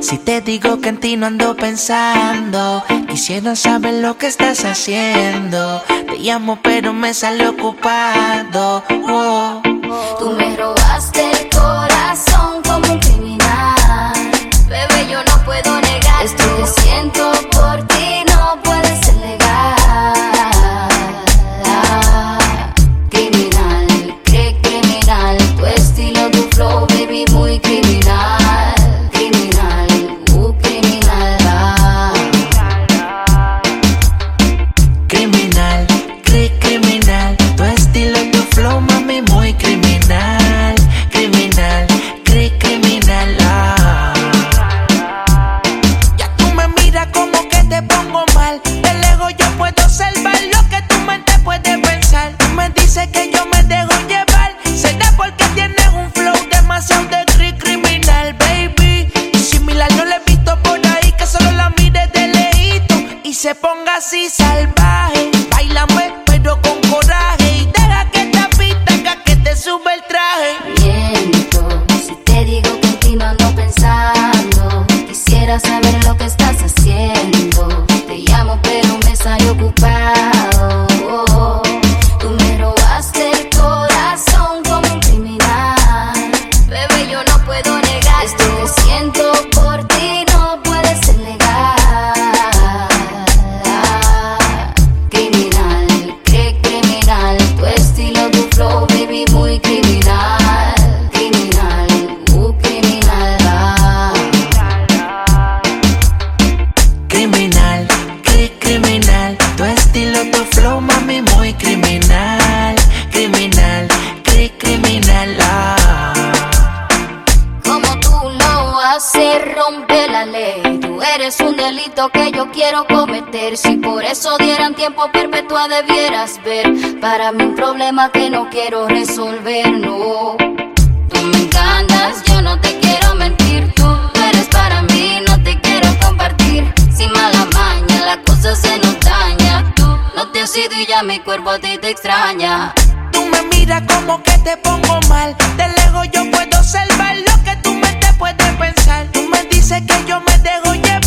Si te digo que en ti no ando pensando, quisiera saber lo que estás haciendo. Te llamo pero me sale ocupado. Oh. Tú me robaste así sal haces, rompe la ley. Tú eres un delito que yo quiero cometer. Si por eso dieran tiempo perpetua, debieras ver. Para mí, un problema que no quiero resolver, no. Tú me encantas, yo no te quiero mentir. Tú eres para mí, no te quiero compartir. Sin mala maña, la cosa se nos daña. Tú no te has ido y ya mi cuerpo a ti te extraña. Tú me miras como que te pongo puede pensar. Tú me dices que yo me dejo llevar.